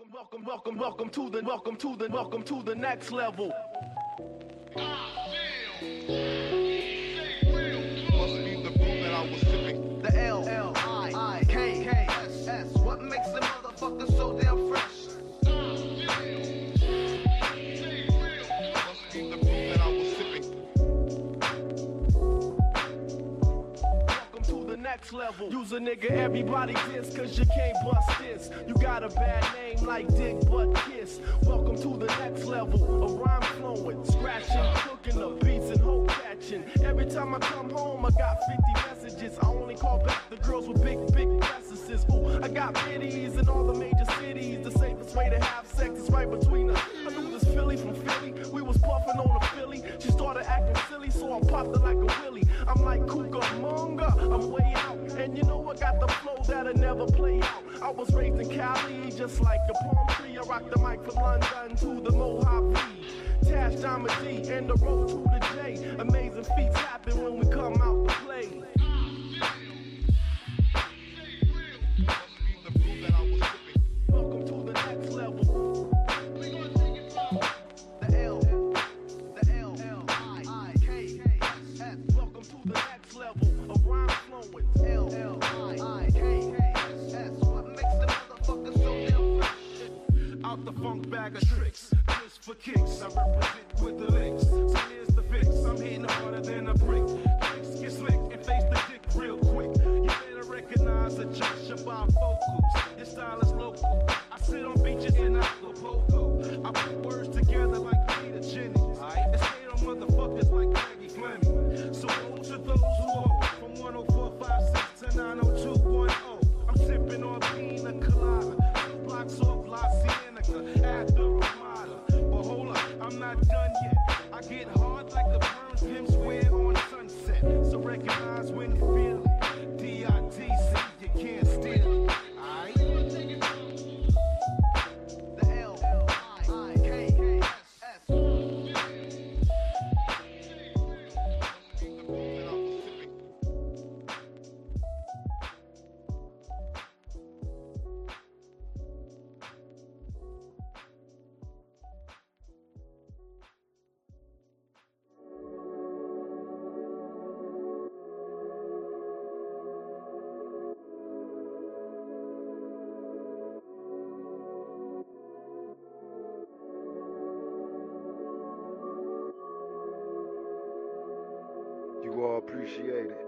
Welcome, welcome, welcome, welcome to the welcome to the welcome to the next level. Next level. Use a nigga everybody diss cause you can't bust this. You got a bad name like Dick Butt Kiss. Welcome to the next level. A rhyme flowing, scratching, cooking the beats and hope catching. Every time I come home, I got 50 messages. I only call back the girls with big, big breasts. Ooh, I got biddies in all the major cities. The safest way to have sex is right between us. Philly from Philly. We was puffing on a Philly. She started acting silly, so I popped her like a willy. I'm like Cucamonga, I'm way out. And you know I got the flow that'll never play out. I was raised in Cali, just like a palm tree. I rocked the mic from London to the Mojave. Tash Diamond D and the road to the J. Amazing feats happen when we come out to play. All appreciate it.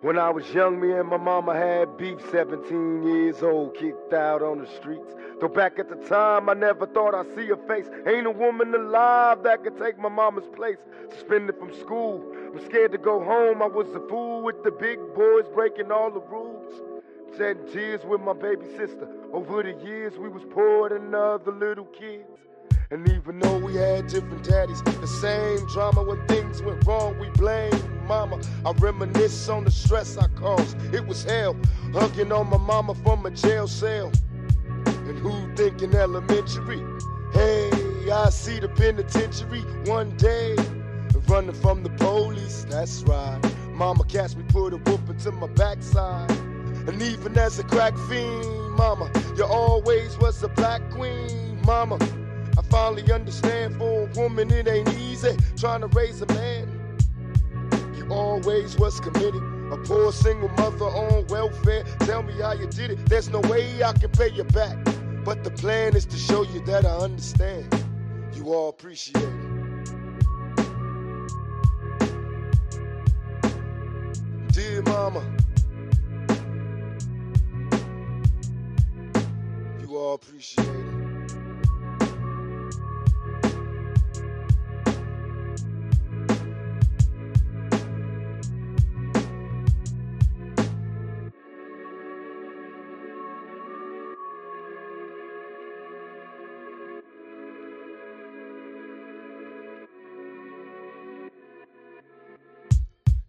When I was young, me and my mama had beef, 17 years old, kicked out on the streets. Though back at the time, I never thought I'd see her face. Ain't a woman alive that could take my mama's place. Suspended from school, I'm scared to go home. I was a fool with the big boys breaking all the rules. Shedding tears with my baby sister. Over the years, we was poor than other little kids. And even though we had different daddies, the same drama when things went wrong, we blame mama. I reminisce on the stress I caused. It was hell, hugging on my mama from a jail cell. And who thinking elementary? Hey, I see the penitentiary one day. Running from the police, that's right. Mama catch me, put a whoop into my backside. And even as a crack fiend, mama, you always was a black queen, mama. Finally understand for a woman it ain't easy trying to raise a man. You always was committed. A poor single mother on welfare. Tell me how you did it. There's no way I can pay you back. But the plan is to show you that I understand. You all appreciate it. Dear mama. You all appreciate it.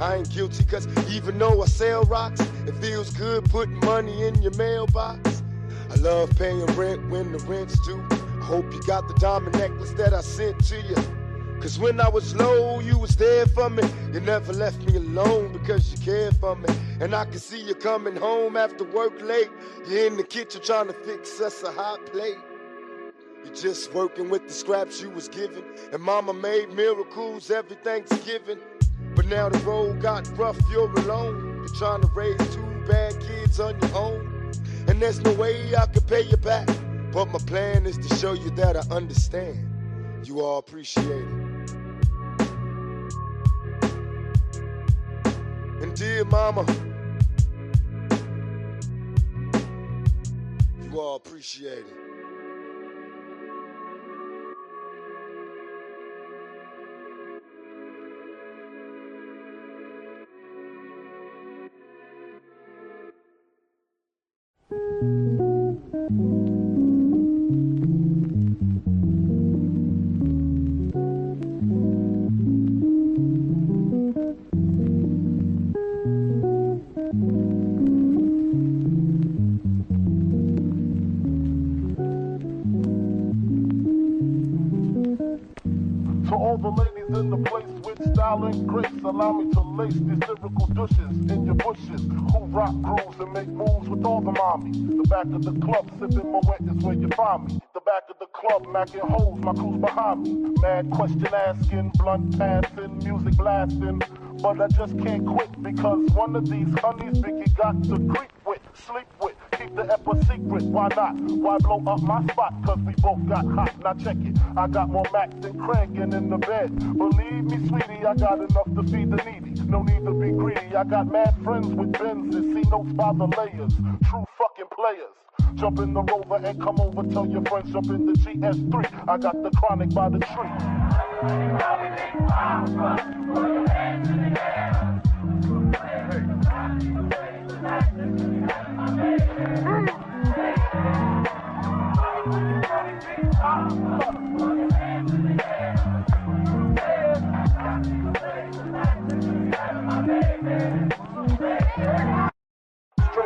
I ain't guilty, cause even though I sell rocks, it feels good putting money in your mailbox. I love paying rent when the rent's due. I hope you got the diamond necklace that I sent to you. Cause when I was low, you was there for me. You never left me alone because you cared for me. And I can see you coming home after work late. You're in the kitchen trying to fix us a hot plate. You're just working with the scraps you was given. And mama made miracles every Thanksgiving. But now the road got rough, you're alone. You're trying to raise two bad kids on your own. And there's no way I can pay you back. But my plan is to show you that I understand. You all appreciate it. And dear mama, you all appreciate it. With the back of the club, sipping Moët is where you find me. The back of the club, macking holes, my crew's behind me. Mad question asking, blunt passing, music blasting. But I just can't quit because one of these honeys Biggie got to creep with, sleep with. Keep the ep a secret, why not? Why blow up my spot? Cause we both got hot. Now check it. I got more Mac than Craig and in the bed. Believe me, sweetie, I got enough to feed the needy. No need to be greedy. I got mad friends with Benz and see notes by the layers. True fucking players. Jump in the rover and come over. Tell your friends jump in the GS3. I got the chronic by the tree. Straight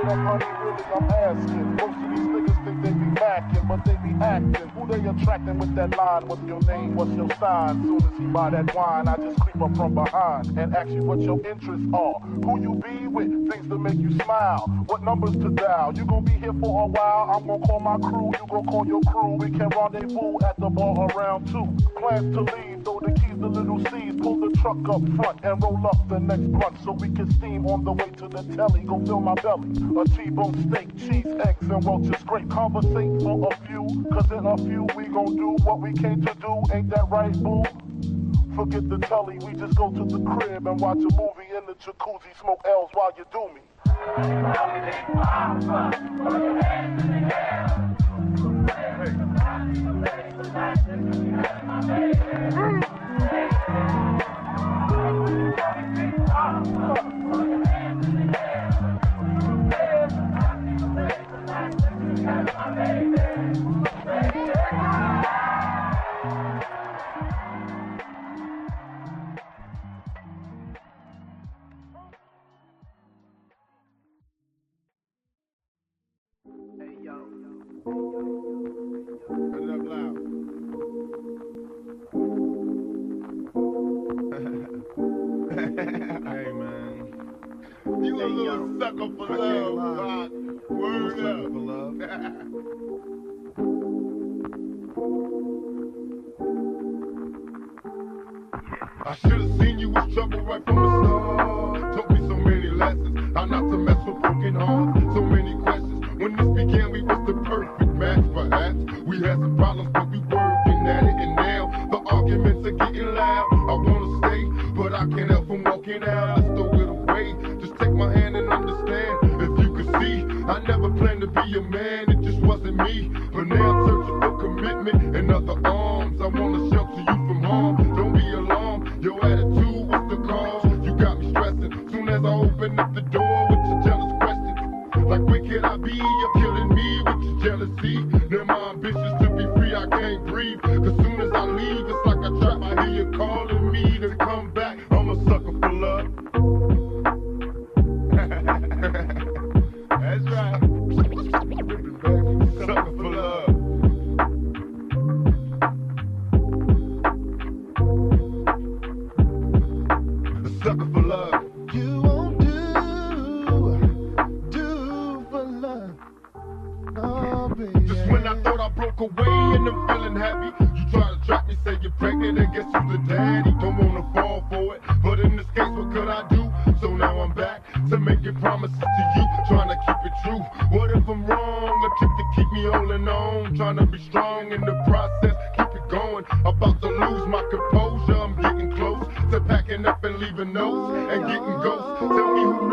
up, honey, really, I'm asking. Most of these niggas think they be macking, but they be acting. Who they attracting with that line? What's your name? What's your sign? Soon as he buy that wine, I just creep up from behind and ask you what your interests are. Who you be with? Things to make you smile. What numbers to dial? You gonna be here for a while? I'm gonna call my crew. You gonna call your crew. We can rendezvous at the bar around two. Plans to leave. Throw the keys to little Cease. Pull the truck up front and roll up the next blunt so we can steam on the way to the telly. Go fill my belly. A T-bone steak, cheese, eggs, and Welch's grape. Conversate for a few, cause in a few we gon' do what we came to do. Ain't that right, boo? Forget the telly, we just go to the crib and watch a movie in the jacuzzi, smoke L's while you do me. Turn Little sucker for I love. Rock. Word up. for love. I should have seen you was trouble right from the start. Taught me so many lessons. How not to mess with broken hearts. So many questions. When this began, we was the perfect match, perhaps. We had some problems, but we working at it. And now the arguments are getting loud. Understand. If you could see, I never planned to be a man. It just wasn't me. But now I'm searching for commitment and other arms. I wanna shelter you from harm. Don't be alarmed. Your attitude was the cause. You got me stressing. Soon as I open up the door with your jealous questions. Like, where can I be You're killing me with your jealousy. Now my ambitions to be free, I can't breathe. Cause soon as I leave, it's like a trap. I hear you calling me to come back. So now I'm back to making promises to you, trying to keep it true. What if I'm wrong? A trick to keep me holding on, trying to be strong in the process, keep it going. About to lose my composure, I'm getting close to packing up and leaving notes and getting ghosts. Tell me who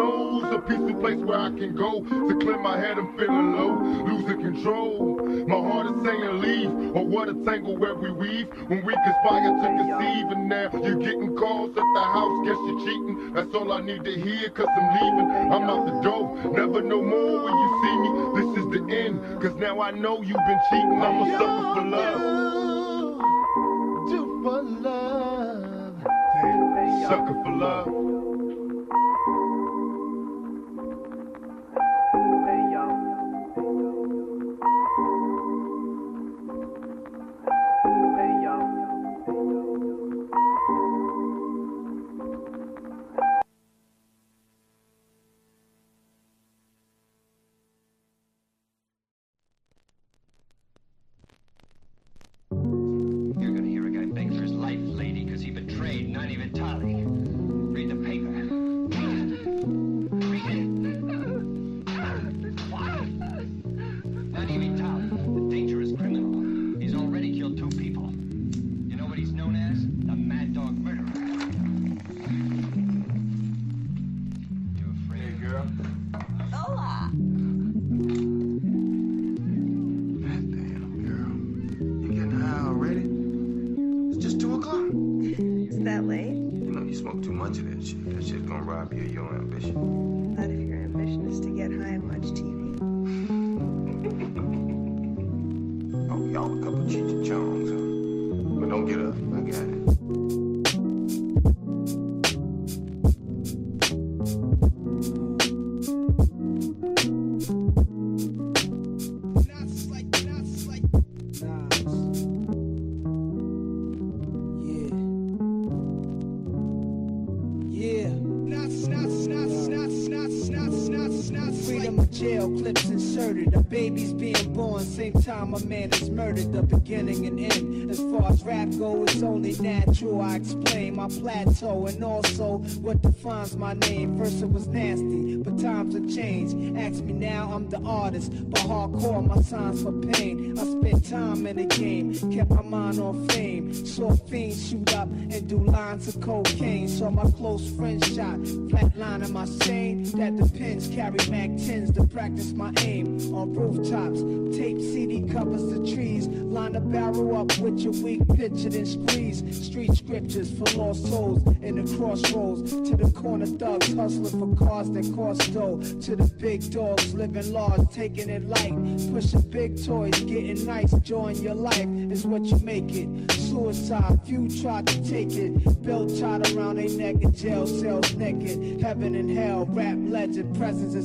knows a peaceful place where I can go to clear my head. I'm feeling low, losing control. My heart is saying leave, or what a tangle where we weave when we conspire to conceive. And now you're getting calls at the house, guess you're cheating. That's all I need to hear, cause I'm leaving. I'm out the door, never no more when you see me. This is the end, cause now I know you've been cheating. I'm a sucker for love. Do, do for love. Sucker for love. Betrayed Is that late? You know, you smoke too much of that shit. That shit's gonna rob you of your ambition. Not if your ambition is to get high and watch TV. Oh, y'all a couple Cheech and Chongs, huh? But don't get up. I got it. Freedom of jail, clips inserted. A baby's being born, same time a man is murdered. The beginning and end. As far as rap go, it's only natural. I explain my plateau and also what defines my name. First it was nasty, but times have changed. Ask me now, I'm the artist, but hardcore my signs for pain. I spent time in the game, kept my mind on fame. Saw fiends shoot up and do lines of cocaine. Saw my close friend shot, flatlining my stain. That depends, carry Mac 10s to practice my aim. On rooftops, tape CD covers the trees. Line the barrel up with your weak picture, then squeeze. Street scriptures for lost souls in the crossroads. To the corner thugs hustling for cars that cost dough. To the big dogs living large, taking it light. Pushing big toys, getting nice. Join your life is what you make it. Suicide, few tried to take it. Belt tied around their neck in jail cells naked. Heaven and hell, rap legend, presence is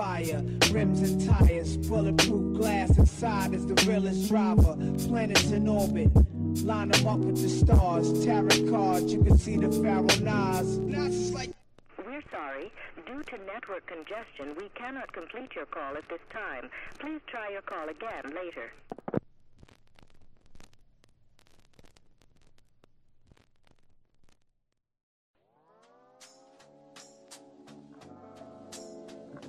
fire, rims and tires, bulletproof glass inside is the realest driver. Planets in orbit, line them up with the stars. Tarot cards, you can see the Pharaoh Nas. Like We're sorry. Due to network congestion, we cannot complete your call at this time. Please try your call again later. I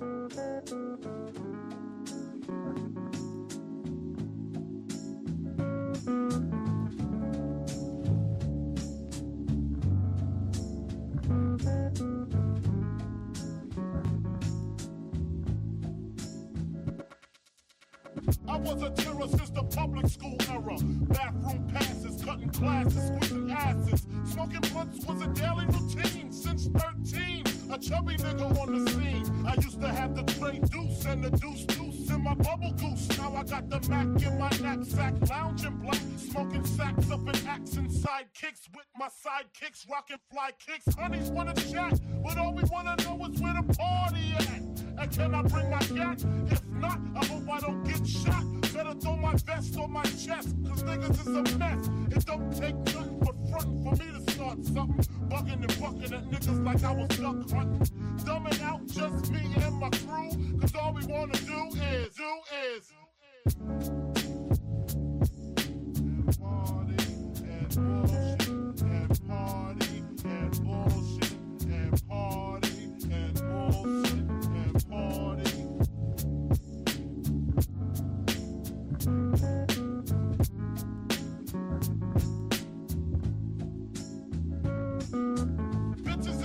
was a terror since the public school era. Bathroom passes, cutting classes, squeezing asses. Smoking blunts was a daily routine since 13. A chubby nigga sacks up in axe and sidekicks with my sidekicks, rocking fly kicks. Honeys wanna chat, but all we wanna know is where the party at. And can I bring my gat? If not, I hope I don't get shot. Better throw my vest on my chest, cause niggas is a mess. It don't take nothing but front for me to start something. Bugging and bucking at niggas like I was duck hunting. Dumbing out just me and my crew, cause all we wanna do is, do is.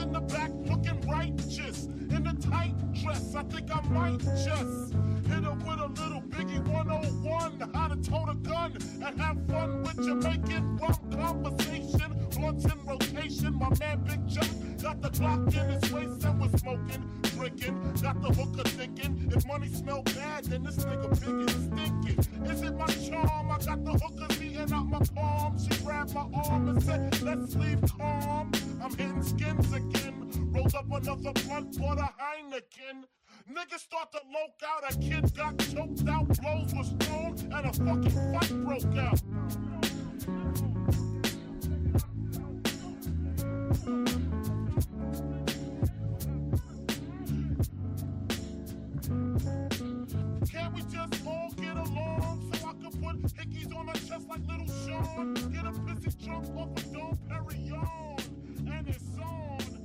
In the back looking righteous in a tight dress. I think I might just my arm and said, Let's leave calm. I'm hitting skins again. Rolled up another blunt, bought a Heineken. Niggas start to loke out. A kid got choked out, blows was thrown, and a fucking fight broke out. Can't we just all get along put hickeys on my chest like little Sean? Get a pissy drunk off a of Dom Perignon, and it's on,